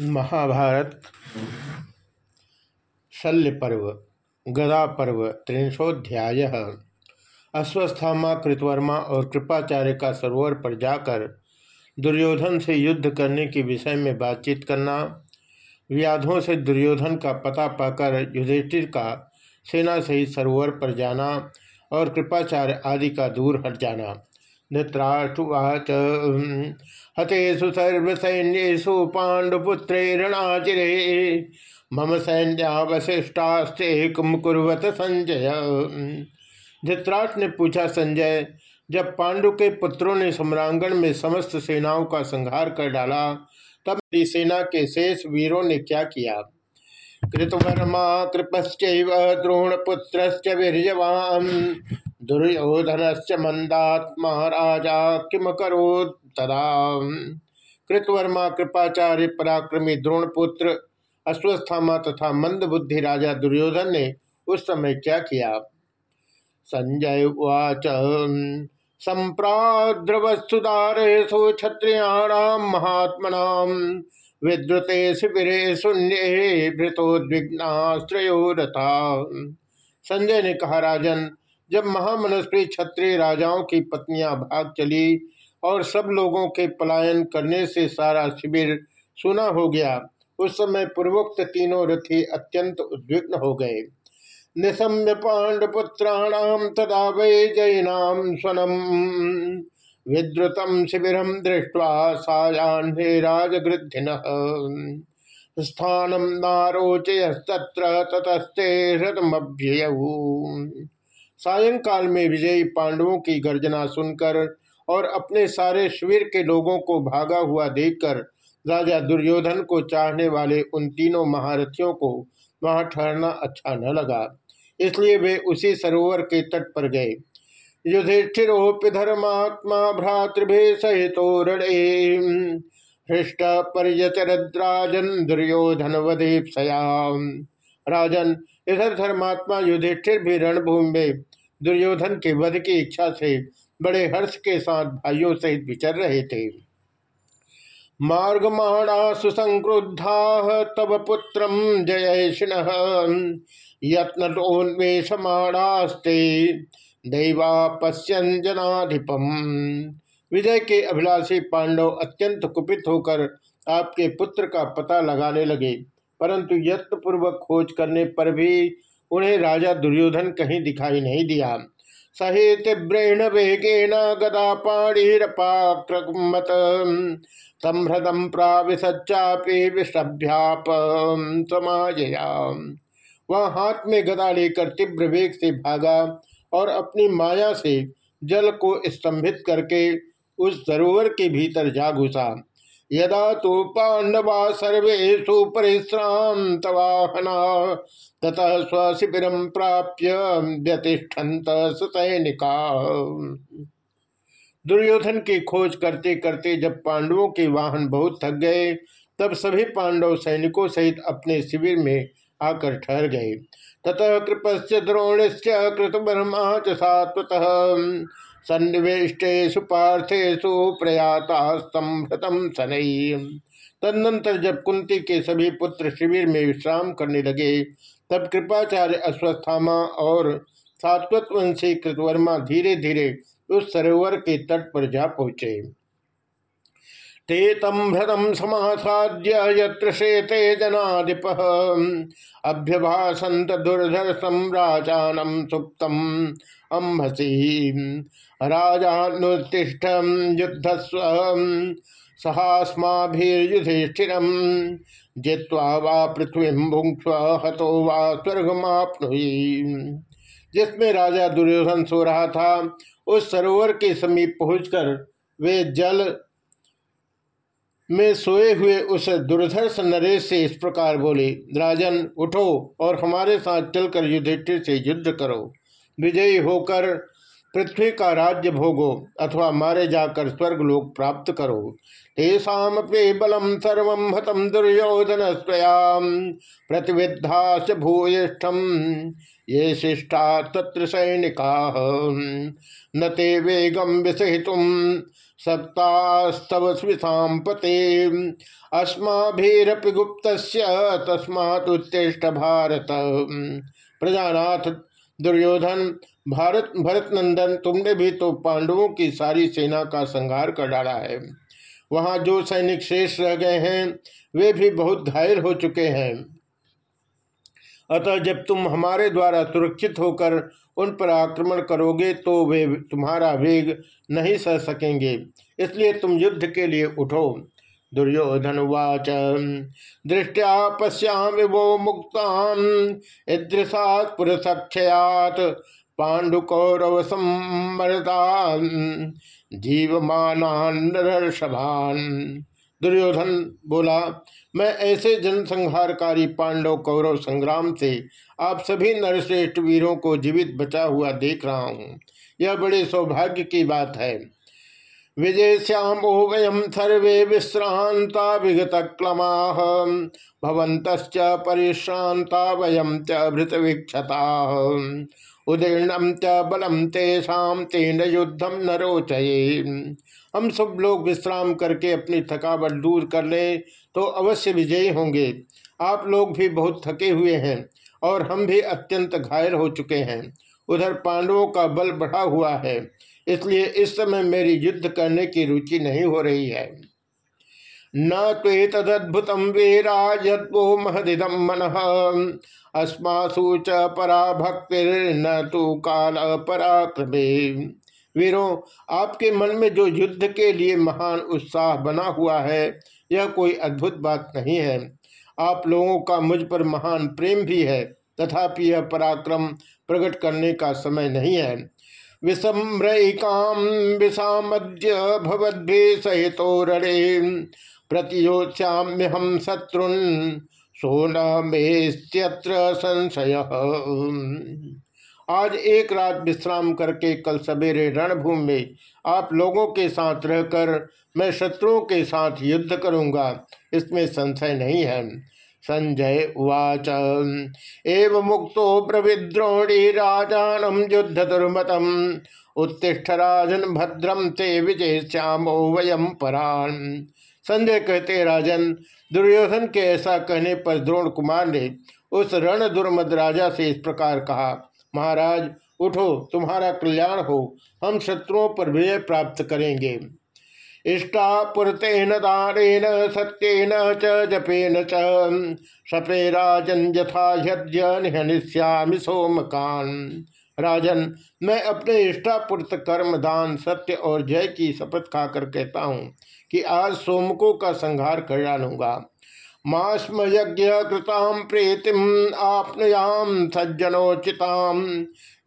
महाभारत, शल्य पर्व, गदा पर्व, त्रिंशोध्याय। अश्वस्थामा, कृतवर्मा और कृपाचार्य का सरोवर पर जाकर दुर्योधन से युद्ध करने के विषय में बातचीत करना, व्याधों से दुर्योधन का पता पाकर युधिष्ठिर का सेना सहित सरोवर पर जाना और कृपाचार्य आदि का दूर हट जाना। धृतराष्ट्रवाच हतेषु सर्वसैन्येषु पाण्डुपुत्रैरणाचिरे। मम सैन्यावशिष्टास्ते कुरुवत संजय। धृतराष्ट्र ने पूछा, संजय, जब पांडु के पुत्रों ने सम्रांगण में समस्त सेनाओं का संहार कर डाला, तब मेरी सेना के शेष वीरों ने क्या किया? कृतवर्मा कृपश्च द्रोणपुत्र वीरवान दुर्योधन मंदात्मा राजा किम करो तदा। कृतवर्मा कृपाचार्य पराक्रमी द्रोणपुत्र, अश्वस्थामा तथा मंद बुद्धि राजा दुर्योधन ने उस समय क्या किया? संजय उवाच संप्राद्रवस्तुदारेशु क्षत्रियाणाम महात्मनाम विद्रुते शिविरे शून्य भृतोद्विग्नाश्रयोरथा संजय ने कहा, राजन, जब महामनस्वी क्षत्रिय राजाओं की पत्नियाँ भाग चली और सब लोगों के पलायन करने से सारा शिविर सुना हो गया, उस समय पूर्वोक्त तीनों रथी अत्यंत उद्विग्न हो गए। निशम्य पांडपुत्राणाम तदा वै जैनाम स्वनम। विद्रुतम शिविरम दृष्ट्वा सायान्हे राजगृधिन स्थानम नारोचयस्तत्र ततस्ते हृदमभ्ययऊ सायंकाल में विजयी पांडवों की गर्जना सुनकर और अपने सारे शिविर के लोगों को भागा हुआ देखकर राजा दुर्योधन को चाहने वाले उन तीनों महारथियों को वहाँ ठहरना अच्छा न लगा। इसलिए वे उसी सरोवर के तट पर गए। युधिष्ठिरोपि धर्मात्मा भ्रातृभे सहित हृष्ट परिचरद्राजन दुर्योधन वधीपयाम राजन, इधर धर्मात्मा युधिष्ठिर भी रणभूमि में दुर्योधन के वध की इच्छा से बड़े हर्ष के साथ भाइयों सहित विचर रहे थे। मार्गमाणा सुसंक्रुद्धा तब पुत्र जयशिन यत्नोन्वेषमाणास्ते दैवा पश्यन जनाधिपम विजय के अभिलाषी पांडव अत्यंत कुपित होकर आपके पुत्र का पता लगाने लगे, परंतु यत्नपूर्वक खोज करने पर भी उन्हें राजा दुर्योधन कहीं दिखाई नहीं दिया। सही तीव्रेण वेगेन गदा पाणीरपाक्रमत संहृदम प्राविश्चापी विषभ्याप समाजया वह हाथ में गदा लेकर तीव्र वेग से भागा और अपनी माया से जल को स्तंभित करके उस सरोवर के भीतर जा घुसा। यदा तो पांडवा सर्वेशु परिश्रांत वाहना, ततः स्वशिबिर प्राप्य व्यतिष्ठन्त सैनिका दुर्योधन की खोज करते करते जब पांडवों के वाहन बहुत थक गए, तब सभी पांडव सैनिकों सहित अपने शिविर में आकर ठहर गए। ततः कृपश्च द्रोणश्च कृतवर्मा च सात्वतः। सन्निवेष्टेशु पार्थेशु प्रयातास्तम शनई तदनंतर जब कुंती के सभी पुत्र शिविर में विश्राम करने लगे, तब कृपाचार्य अश्वस्थामा और सात्वतवंशी कृतवर्मा धीरे धीरे उस सरोवर के तट पर जा पहुँचे। ते तम हृदम समासाद्य यत्र शेते जनाधिप। अभ्यभाषंत दुर्धर सम्राजानम सुप्तम अम्हसी राजानुतिष्ठ युद्धस्व सहास्माभिर्युधिष्ठिर। जित्वा वा पृथ्वी भुंक्ष हतो वा स्वर्गमाप्नुहि जिसमें राजा दुर्योधन सो रहा था, उस सरोवर के समीप पहुंचकर वे जल में सोए हुए उस दुर्धर्ष नरेश से इस प्रकार बोले, राजन, उठो और हमारे साथ चलकर युधिष्ठिर से युद्ध करो। विजयी होकर पृथ्वी का राज्य भोगो अथवा मारे जाकर स्वर्ग लोक प्राप्त करो। तेषाम बलम सर्व हतम दुर्योधन स्वयाम प्रतिविद्धा भूयिष्ठम। ये शिष्टा तत्र सैनिका। न ते वेगम विसहितुम सक्तास्तव स्विषाम पते अस्माभिरपि गुप्त तस्मात्तिष्ठ भारत। प्रजानाथ दुर्योधन भारत भरत नंदन तुमने भी तो पांडवों की सारी सेना का संहार कर डाला है। वहाँ जो सैनिक शेष रह गए हैं, वे भी बहुत घायल हो चुके हैं। अतः जब तुम हमारे द्वारा सुरक्षित होकर उन पर आक्रमण करोगे तो वे तुम्हारा वेग नहीं सह सकेंगे। इसलिए तुम युद्ध के लिए उठो। दुर्योधन उवाच दृष्टिया पश्यामि वो मुक्तान ईदृशात पुरसक्षयात पांडुकौरव सम्मर्दान जीवमानान दुर्योधन बोला, मैं ऐसे जनसंहारकारी पांडव कौरव संग्राम से आप सभी नरश्रेष्ठ वीरों को जीवित बचा हुआ देख रहा हूँ। यह बड़े सौभाग्य की बात है। विजय श्याम वयम सर्वे विश्रांता विगत क्लमा भवंत परिश्रांता वयम चृत वीक्षता उदीर्णम च बलम तेषा तेन युद्धम न रोचये। हम सब लोग विश्राम करके अपनी थकावट दूर कर ले तो अवश्य विजयी होंगे। आप लोग भी बहुत थके हुए हैं, और हम भी अत्यंत घायल हो चुके हैं। उधर पांडवों का बल बढ़ा हुआ है, इसलिए इस समय मेरी युद्ध करने की रुचि नहीं हो रही है। न तो तदद्भुतम वीरा यदो महदिदम मन। अस्मासु च परा भक्ति न तो काल पराक्रमे वीरों, आपके मन में जो युद्ध के लिए महान उत्साह बना हुआ है, यह कोई अद्भुत बात नहीं है। आप लोगों का मुझ पर महान प्रेम भी है, तथापि यह पराक्रम प्रकट करने का समय नहीं है। विषम्रयिकाम विषामद्य भवद्भे सहितो रे प्रतियोश्याम्य हम शत्रुन सोना मेस्त्यत्र संशय। आज एक रात विश्राम करके कल सवेरे रणभूमि में आप लोगों के साथ रहकर मैं शत्रुओं के साथ युद्ध करूँगा, इसमें संशय नहीं है। संजय उवाच। एव मुक्तो प्रविद्रोणी राजानम युद्ध दुर्मतम। उत्तिष्ठ राजन भद्रम ते विजय श्यामो वयम परान। संजय कहते, राजन, दुर्योधन के ऐसा कहने पर द्रोण कुमार ने उस रण दुर्मद राजा से इस प्रकार कहा, महाराज, उठो, तुम्हारा कल्याण हो, हम शत्रुओं पर विजय प्राप्त करेंगे। इष्टापुरतेन दानेन, सत्येन च, जपेन च। सपे राजन यथा यद्य निहनिष्यामि सोमकान। राजन, मैं अपने इष्टापुरत कर्म, दान, सत्य और जय की शपथ खाकर कहता हूँ कि आज सोमकों का संहार कर डालूँगा। मास्म यज्ञ कृताम प्रीतिम आपनयाम सज्जनोचिताम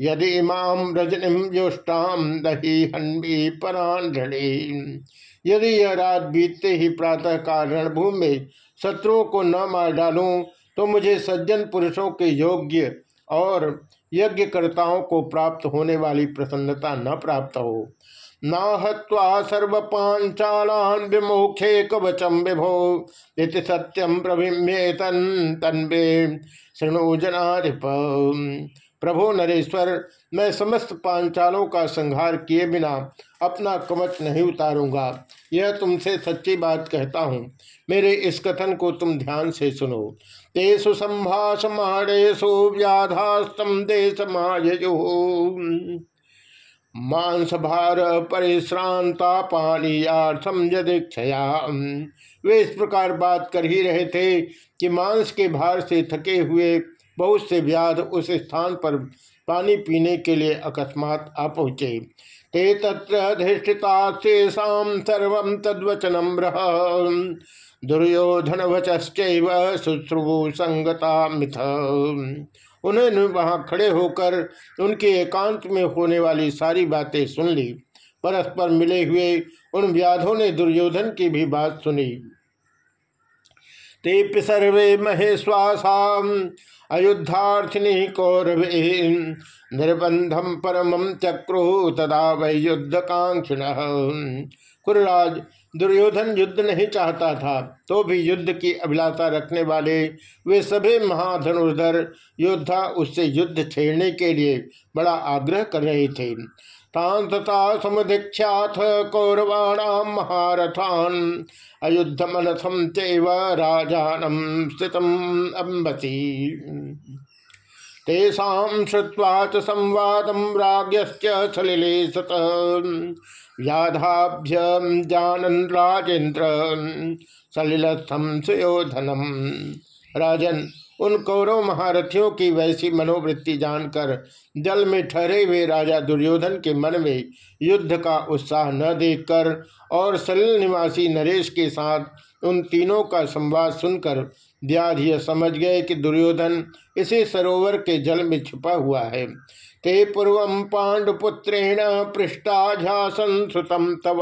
यदि माम रजनिम युष्टाम दही हन्वी परान यदि यह रात बीतते ही प्रातः काल रणभूमि में शत्रुओं को न मार डालूं तो मुझे सज्जन पुरुषों के योग्य और यज्ञकर्ताओं को प्राप्त होने वाली प्रसन्नता न प्राप्त हो। पांचालान विमोखे कवचम विभो इति सत्यम प्रभिम्येतन तन्वे। शृणु प्रभो नरेश्वर, मैं समस्त पांचालों का संहार किए बिना अपना कवच नहीं उतारूँगा। यह तुमसे सच्ची बात कहता हूँ। मेरे इस कथन को तुम ध्यान से सुनो। तेसु संभाषमाणेशु व्याधास्तम देश मायु मांस भार परिश्रांता पानीयार्थम यदीक्षया वे इस प्रकार बात कर ही रहे थे कि मांस के भार से थके हुए बहुत से व्याध उस स्थान पर पानी पीने के लिए अकस्मात आ पहुँचे। ते तत्र सर्व तद्वचनम रह दुर्योधन वचश्चैव शुश्रुभु संगता मिथ उन्होंने वहाँ खड़े होकर उनके एकांत में होने वाली सारी बातें सुन ली। परस्पर मिले हुए उन व्याधों ने दुर्योधन की भी बात सुनी। ते सर्वे महेश्वासा अयुद्धार्थिनी कौरवे निर्बंधम परम चक्रु तदा वै युद्ध कांक्षिण कुरराज दुर्योधन युद्ध नहीं चाहता था तो भी युद्ध की अभिलाषा रखने वाले वे सभी महाधनुर्धर योद्धा उससे युद्ध छेड़ने के लिए बड़ा आग्रह कर रहे थे। तांतता कौरवाणाम महारथान अयुद्ध मनथम चैव राजानम स्थितम अम्बसी। श्रुत्वा च संवादं राज्ञश्च सलिले सत व्याधाभ्यं जानन् राजेन्द्र, सलिलस्थं सुयोधनम। राजन, उन कौरव महारथियों की वैसी मनोवृत्ति जानकर जल में ठहरे हुए राजा दुर्योधन के मन में युद्ध का उत्साह न देखकर और सलिल निवासी नरेश के साथ उन तीनों का संवाद सुनकर व्याध समझ गए कि दुर्योधन इसी सरोवर के जल में छुपा हुआ है। ते पूर्व पांडुपुत्रेण पृष्ठाझासन सुतम तव।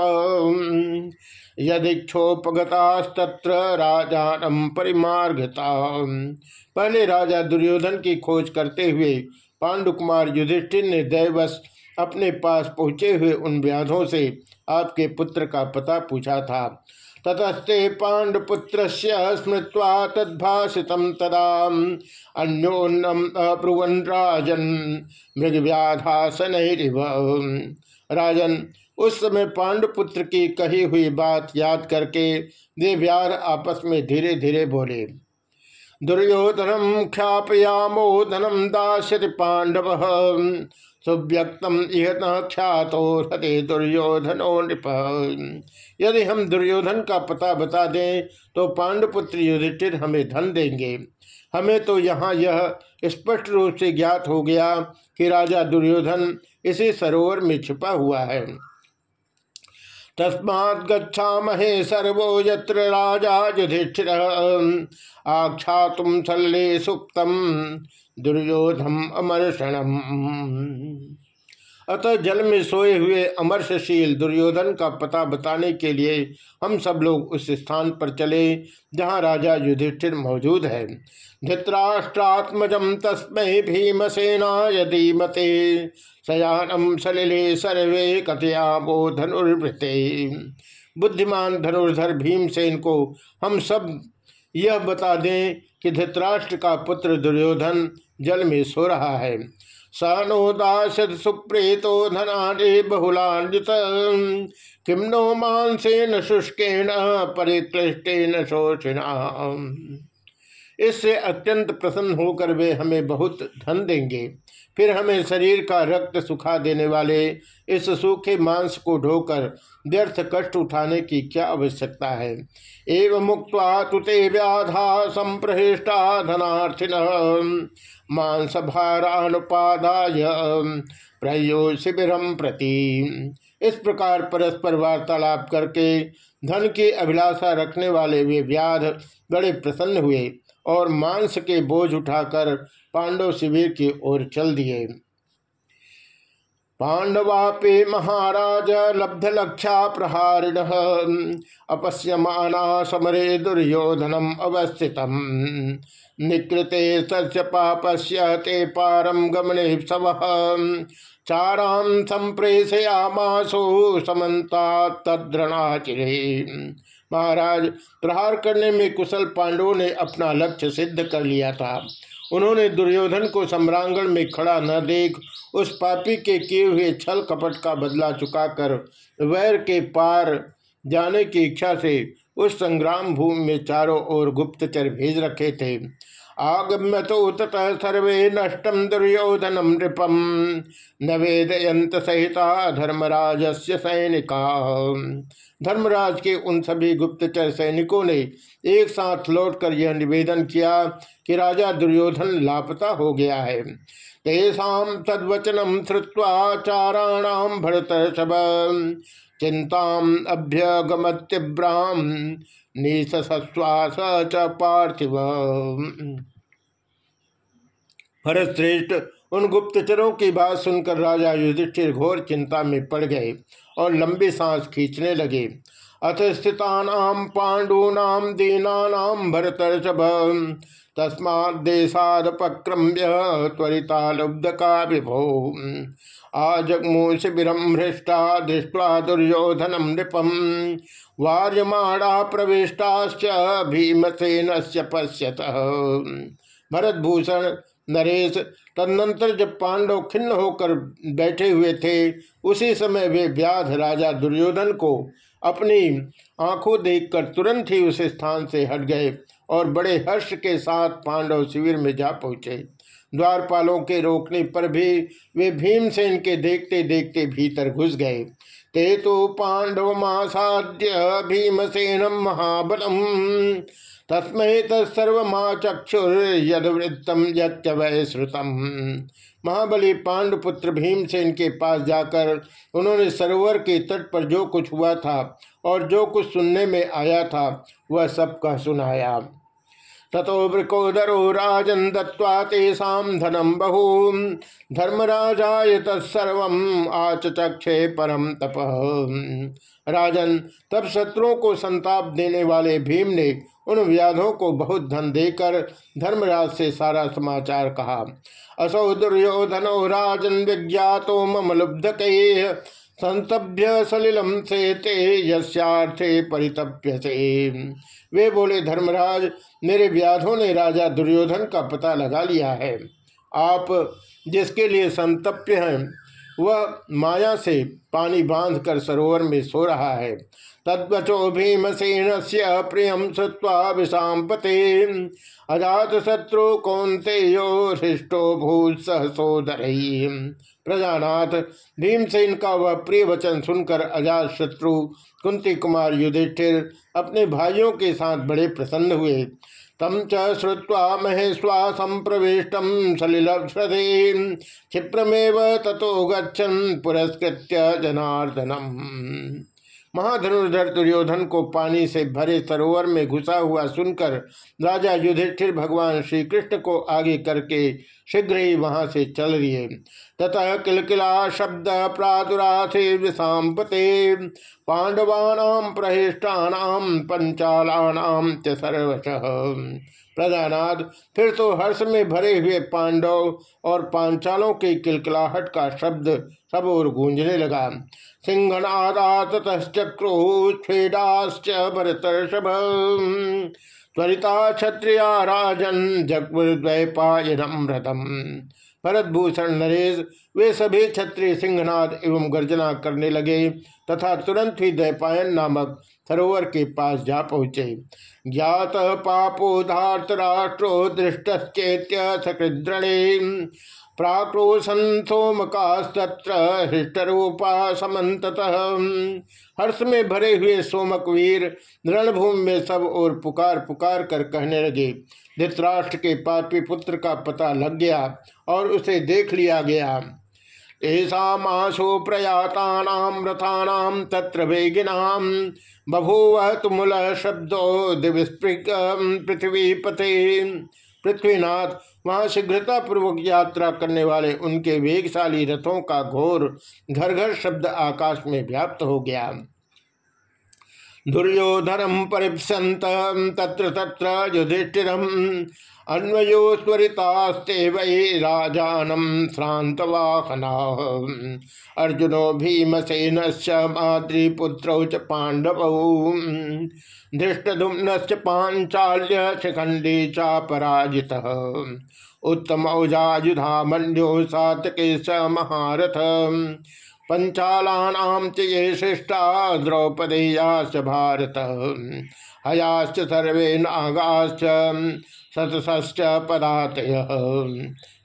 यदीक्षोपगतास्तत्र राजानम परिमार्गता पहले राजा दुर्योधन की खोज करते हुए पांडुकुमार युधिष्ठिर ने दैवश अपने पास पहुँचे हुए उन व्याधों से आपके पुत्र का पता पूछा था। ततस्ते पांडुपुत्र स्मृत्वा तद्भाषित तदा अन्योन्नम अब्रुवन राजन मृग व्याधासन राजन, उस समय पांडुपुत्र की कही हुई बात याद करके वे व्यार आपस में धीरे धीरे बोले दुर्योधनम ख्यापयामो धनम दाश्यति पांडव सुव्यक्तम इह ख्यातो हते दुर्योधनो नृप। यदि हम दुर्योधन का पता बता दें तो पांडुपुत्र युधिष्ठिर हमें धन देंगे। हमें तो यहाँ यह स्पष्ट रूप से ज्ञात हो गया कि राजा दुर्योधन इसी सरोवर में छिपा हुआ है। तस्मात् गच्छामहे सर्वो यत्र राजा युधिष्ठिर। आख्या तुम सल्ले सुप्तम। दुर्योधम अमर्षणम अतः जल में सोए हुए अमर्षशील दुर्योधन का पता बताने के लिए हम सब लोग उस स्थान पर चले, जहाँ राजा युधिष्ठिर मौजूद है। धृतराष्ट्रात्मजम भीमसेना यदि मते शयानम सलिले सर्वे कथयामो धनुर्वृते बुद्धिमान धनुर्धर भीमसेन को हम सब यह बता दें कि धृतराष्ट्र का पुत्र दुर्योधन जल में सो रहा है। सानो दाशत सुप्रेतो धनारे बहुलान्वित। किम नो मानसेन शुष्केण परिक्लिष्टेन शोषिणा इससे अत्यंत प्रसन्न होकर वे हमें बहुत धन देंगे। फिर हमें शरीर का रक्त सुखा देने वाले इस सूखे मांस को ढोकर व्यर्थ कष्ट उठाने की क्या आवश्यकता है? एवं मुक्त तुते व्याधा संप्रहिष्टा धनार्थिन। मांस भारानुपादाय प्रयो शिविरम प्रति। इस प्रकार परस्पर वार्तालाप करके धन की अभिलाषा रखने वाले वे व्याध बड़े प्रसन्न हुए। और मांस के बोझ उठाकर पांडव शिविर की ओर चल दिए। पांडवापे महाराज लब्ध लक्षा प्रहारिण अपश्यमाना समरे दुर्योधनम अवस्थित निकृते सस्य पापस्य ते पारम गमने सव। चारां संप्रेषयामासो समन्ता तद्रणाचिरे। महाराज, प्रहार करने में कुशल पांडवों ने अपना लक्ष्य सिद्ध कर लिया था। उन्होंने दुर्योधन को सम्रांगण में खड़ा न देख, उस पापी के किए हुए छल कपट का बदला चुकाकर वैर के पार जाने की इच्छा से उस संग्राम भूमि में चारों ओर गुप्तचर भेज रखे थे। आगम्य तो ततः सर्वे नष्टम दुर्योधनम नृपम न वेदयंत सहिता धर्मराज से सैनिका। धर्मराज के उन सभी गुप्तचर सैनिकों ने एक साथ लौटकर यह निवेदन किया कि राजा दुर्योधन लापता हो गया है। तेषा तद्वचनम श्रुवा चाराणाम भरत शब। चिंता अभ्यगमत्यभ्राम निश्वास च पार्थिव उन गुप्तचरों की बात सुनकर राजा युधिष्ठिर घोर चिंता में पड़ गए और लंबी सांस खींचने लगे। अथ स्थिता पाण्डूनां दीनानां भरतर्षभ। तस्मादेशादपक्रम्य त्वरिता लुब्धका विभो आजग्मु शिबिरम हृष्टा दृष्ट्वा दुर्योधनम नृपम। वार्यमाणा प्रविष्टाश्च भीमसेन पश्यत। भरतभूषण नरेश तदनंतर जब पांडव खिन्न होकर बैठे हुए थे, उसी समय वे व्याध राजा दुर्योधन को अपनी आँखों देखकर तुरंत ही उस स्थान से हट गए और बड़े हर्ष के साथ पांडव शिविर में जा पहुँचे। द्वारपालों के रोकने पर भी वे भीमसेन के देखते देखते भीतर घुस गए। ते तो पांडव मासाद्य भीमसेनम महाबलम तस्मय तत्सर्वमा चक्षुर्यदवृत्तम यत्य श्रुतम। महाबली पांडुपुत्र भीमसेन के पास जाकर उन्होंने सरोवर के तट पर जो कुछ हुआ था और जो कुछ सुनने में आया था, वह सब सुनाया। ततो वृकोदरो राजन दत्वा तेषा धनम बहु। धर्मराजाय तत्सर्व आचक्षे परम तप। राजन तब शत्रुओं को संताप देने वाले भीम ने उन व्याधों को बहुत धन देकर धर्मराज से सारा समाचार कहा। असौ दुर्योधनो राजन विज्ञातो मम लुब्ध संतभ्य सलिलम से ते यस्यार्थे परितप्य से वे बोले, धर्मराज, मेरे व्याधों ने राजा दुर्योधन का पता लगा लिया है। आप जिसके लिए संतप्य हैं वह माया से पानी बांधकर सरोवर में सो रहा है। तद्वचो भीमसेन से प्रियम श्रुवा विषापते अजात शत्रु कौंते यो हृष्टो भूत सहसोदर प्रजानाथ, भीमसेन का वह प्रिय वचन सुनकर अजात शत्रु कुंती कुमार युधिष्ठिर अपने भाइयों के साथ बड़े प्रसन्न हुए। तम चुवा महेश्वा महेश्वासम प्रविष्ट सलिलभ्रदे क्षिप्रमेव तथो गच्छन पुरस्कृत्य जनार्दनम महाधनुर्धर दुर्योधन को पानी से भरे सरोवर में घुसा हुआ सुनकर राजा युधिष्ठिर भगवान श्री कृष्ण को आगे करके शीघ्र ही वहाँ से चल रही ततः किलकिला शब्द प्रादुराथे विषापते पांडवानाम प्रहिष्टानाम पंचालानाम सर्वश। प्रजानाथ फिर तो हर्ष में भरे हुए पांडव और पांचालों के किलकिलाहट का शब्द सब और गूंजने लगा। सिंहनादा ततश्चक्रु छेदाश्च भरतर्षभ त्वरिता क्षत्रिया राजन जगद्वैपायनम रथम भरतभूषण नरेश, वे सभी क्षत्रिय सिंहनाद एवं गर्जना करने लगे तथा तुरंत ही दैपायन नामक सरोवर के पास जा पहुँचे। ज्ञात पापो धार्त राष्ट्रो दृष्टश्चेत्य सकृद्रणे। प्राक्रोशन सोमकास्तत्र हृष्टरूपा समत हर्ष में भरे हुए सोमक वीर रणभूमि में सब और पुकार पुकार कर कहने लगे। धृतराष्ट्र के पापी पुत्र का पता लग गया और उसे देख लिया गया। ऐसा प्रयाता रथानाम तत्र वेगिनाम बभूव तुमुल शब्दो पृथ्वी पते पृथ्वीनाथ, वहाँ शीघ्रतापूर्वक यात्रा करने वाले उनके वेगशाली रथों का घोर घर घर शब्द आकाश में व्याप्त हो गया। दुर्योधनम परिपसंत तत्र तत्र युधिष्ठिरम अन्वयो स्वरितास्ते वै राजानम श्रांतवाहना अर्जुनो भीमसेन मातृपुत्रौ च पांडव धृष्टुम्न पांचाल्य शिखंडी चापराजित। उत्तम औजायुधामन्यो सातके स महारथ पंचालानाम च ये शिष्टा भारत, हयाश्च सर्वे नागाश्च शतश्च पदातय।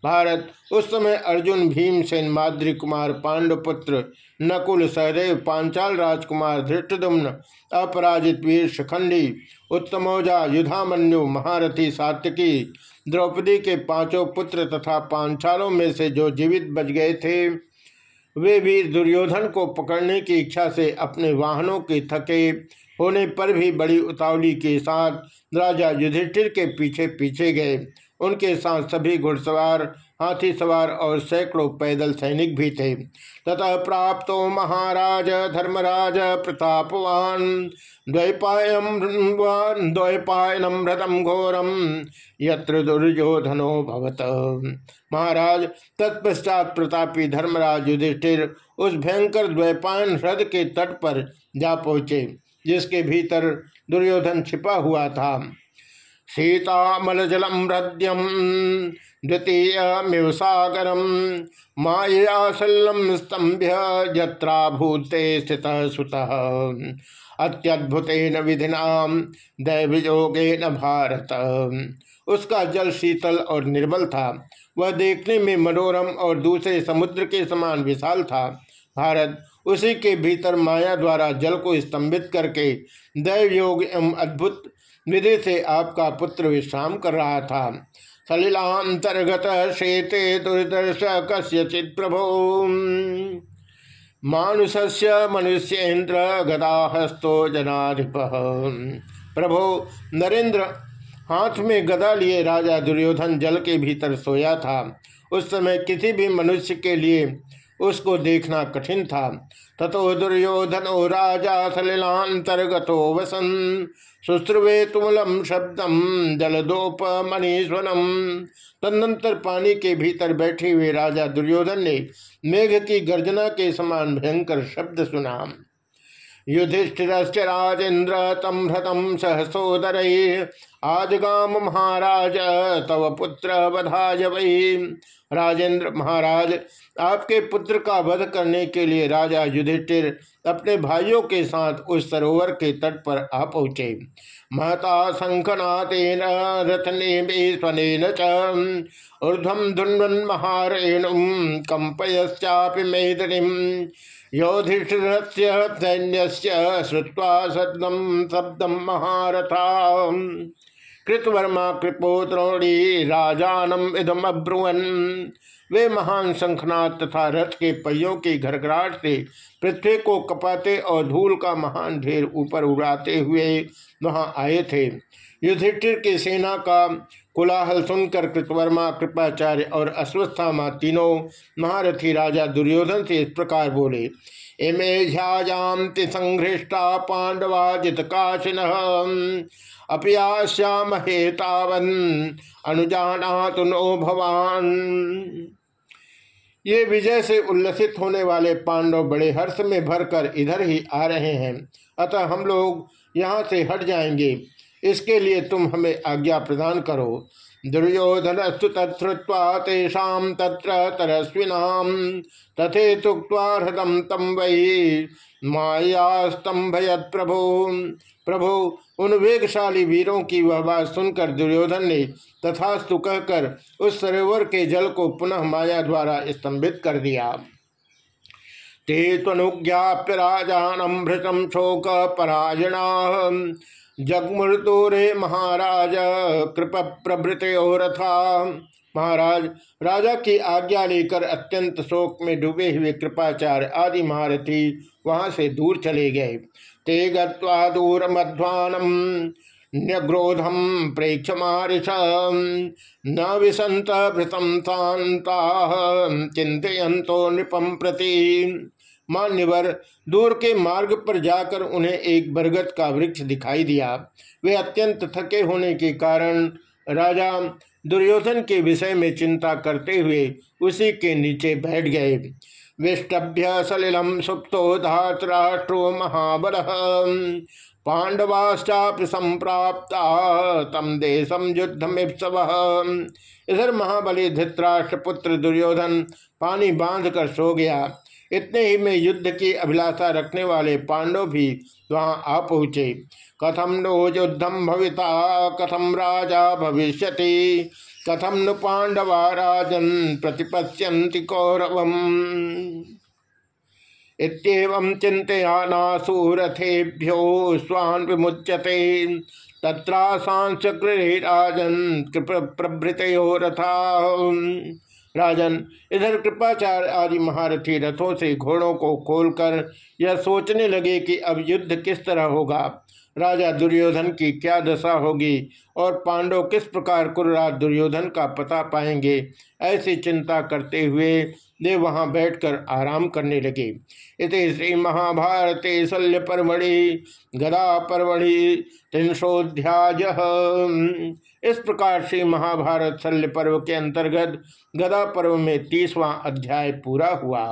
भारत, उस समय अर्जुन, भीमसेन माद्री कुमार पांडुपुत्र, नकुल, सहदेव, पांचाल, राजकुमार धृष्टुम्न अपराजित वीर, शिखंडी, उत्तमौजा, युधामन्यु, महारथी सात्यकी द्रौपदी के पाँचों पुत्र तथा पांचालों में से जो जीवित बच गए थे वे वीर दुर्योधन को पकड़ने की इच्छा से अपने वाहनों के थके होने पर भी बड़ी उतावली के साथ राजा युधिष्ठिर के पीछे पीछे गए। उनके साथ सभी घुड़सवार हाथी सवार और सैकड़ों पैदल सैनिक भी थे। ततः प्राप्त महाराज, धर्मराज प्रतापवान। द्वैपायनम रथम घोरम यत्र दुर्योधनो भवत। महाराज, तत्पश्चात प्रतापी धर्मराज युधिष्ठिर उस भयंकर द्वैपायन ह्रद के तट पर जा पहुँचे, जिसके भीतर दुर्योधन छिपा हुआ था। सीतामलजलम हृद्यम द्वितीय सागरम मायासल्लम स्तंभ्य जत्रा भूते स्थित सुत। अत्यद्भुतेन विधिना दैवयोगेन भारत। उसका जल शीतल और निर्मल था। वह देखने में मनोरम और दूसरे समुद्र के समान विशाल था। भारत उसी के भीतर माया द्वारा जल को स्तंभित करके दैव योग एवं अद्भुत विधि से आपका पुत्र विश्राम कर रहा था। सलिलांतर्गत शेते दुर्दर्श कस्यचित प्रभो मानुष्य मनुष्येन्द्र गदाहस्तो जनाधिप। प्रभो नरेंद्र हाथ में गदा लिए राजा दुर्योधन जल के भीतर सोया था। उस समय किसी भी मनुष्य के लिए उसको देखना कठिन था। तथो दुर्योधन ओ राजा सलिलांतर्गतो वसन। शुश्रुवे तुमलम शब्दम जलदोप मनीश्वरम तदनंतर पानी के भीतर बैठे हुए राजा दुर्योधन ने मेघ की गर्जना के समान भयंकर शब्द सुना। युधिष्ठिर राजेन्द्र तम हृतम सहसोदर। आज गाम महाराज, तव पुत्र बधाय वही राजेंद्र महाराज, आपके पुत्र का वध करने के लिए राजा युधिष्ठिर अपने भाइयों के साथ उस सरोवर के तट पर आ पहुँचे। महता शंखनाथेन, रथने स्वनेन च। ऊर्धम धुन्वन महारेणुम कंपयश्चापि मैथिलीम योधिष्ठिर सैन्य श्रुवा सदम शब्दम महारथा कृतवर्मा कृपोत्रोणी राजानम इदम अब्रुवन। वे महान शंखनाथ तथा रथ के पहियों की घरघराट से पृथ्वी को कपाते और धूल का महान ढेर ऊपर उड़ाते हुए वहाँ आए थे। युधिष्ठिर की सेना का कोलाहल सुनकर कृतवर्मा, कृपाचार्य और अश्वस्थामा तीनों महारथी राजा दुर्योधन से इस प्रकार बोले, इमे ध्याजाति संघृष्टा पांडवा जित काशिन अपियाश्यामहे तावन, अनुजानात नो भवान। ये विजय से उल्लसित होने वाले पांडव बड़े हर्ष में भरकर इधर ही आ रहे हैं। अतः हम लोग यहाँ से हट जाएँगे। इसके लिए तुम हमें आज्ञा प्रदान करो। दुर्योधनस्तु तत्वा तेषा तत्र तरस्विनाम तथे तुक्वा हृदम तम वही मायास्तंभयत प्रभु प्रभु उन वेगशाली वीरों की वह बात सुनकर दुर्योधन ने तथास्तु कहकर उस सरोवर के जल को पुनः माया द्वारा स्तंभित कर दिया। ते तनुज्ञाप्य राजानम शोक परायणा जगमृतोरे महाराज, कृप प्रभृत रथा महाराज, राजा की आज्ञा लेकर अत्यंत शोक में डूबे हुए कृपाचार्य आदि महारथी वहाँ से दूर चले गए। ते गत्वा दूर मध्वानम न्यग्रोधम प्रेक्ष मारिष न विसंत भृतम शांता चिंतो नृपम प्रति। मान्यवर दूर के मार्ग पर जाकर उन्हें एक बरगद का वृक्ष दिखाई दिया। वे अत्यंत थके होने के कारण राजा दुर्योधन के विषय में चिंता करते हुए उसी के नीचे बैठ गए। विष्टभ्य सलिलम सुप्तो धातराष्ट्रो महाबल। पांडवाश्चाप संप्राप्ता, तम देशम युद्ध इधर महाबली धृतराष्ट्र पुत्र दुर्योधन पानी बाँध कर सो गया। इतने ही में युद्ध की अभिलाषा रखने वाले पांडव भी वहाँ आ पहुँचे। कथम नो युद्धम भविता कथम राजा भविष्य कथम नु पांडवा राजन प्रतिपश्यंति कौरवम। इतम चिंतयानासूरथेभ्यो स्वान् विमुच्यते। तत्रासांसकृ राजन प्रभृतो रथा राजन, इधर कृपाचार्य आदि महारथी रथों से घोड़ों को खोलकर यह सोचने लगे कि अब युद्ध किस तरह होगा। राजा दुर्योधन की क्या दशा होगी और पांडव किस प्रकार कुरराज दुर्योधन का पता पाएँगे, ऐसी चिंता करते हुए वे वहाँ बैठकर आराम करने लगे। इस श्री महाभारते शल्य परमणि गदा परमणि त्रिंशोध्याय इस प्रकार से महाभारत शल्य पर्व के अंतर्गत गदा पर्व में तीसवां अध्याय पूरा हुआ।